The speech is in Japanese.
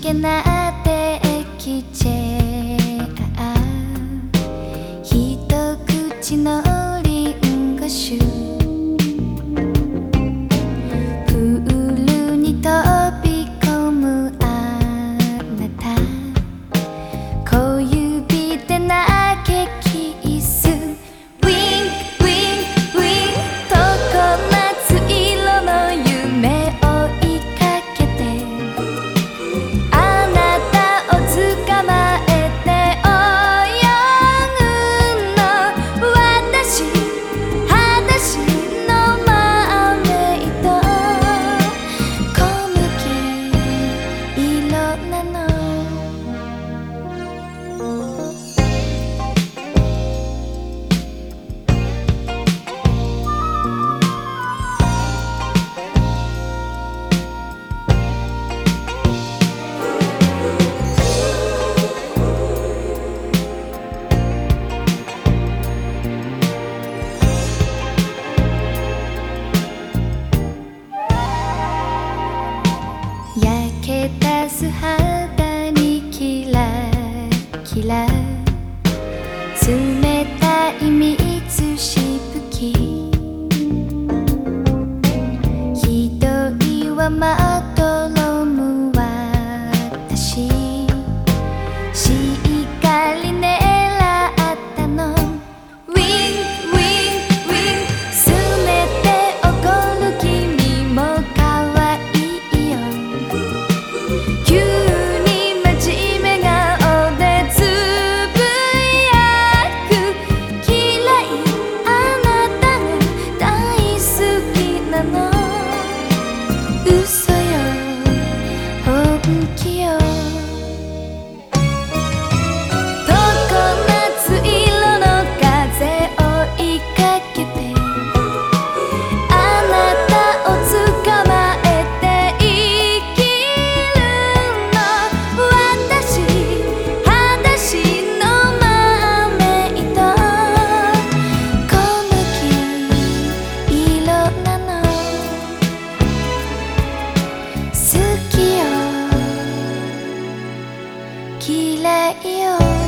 genate kiche a 一口のリンゴ酒す肌にキラキラ冷たい水しぶきひどいはまどろ let you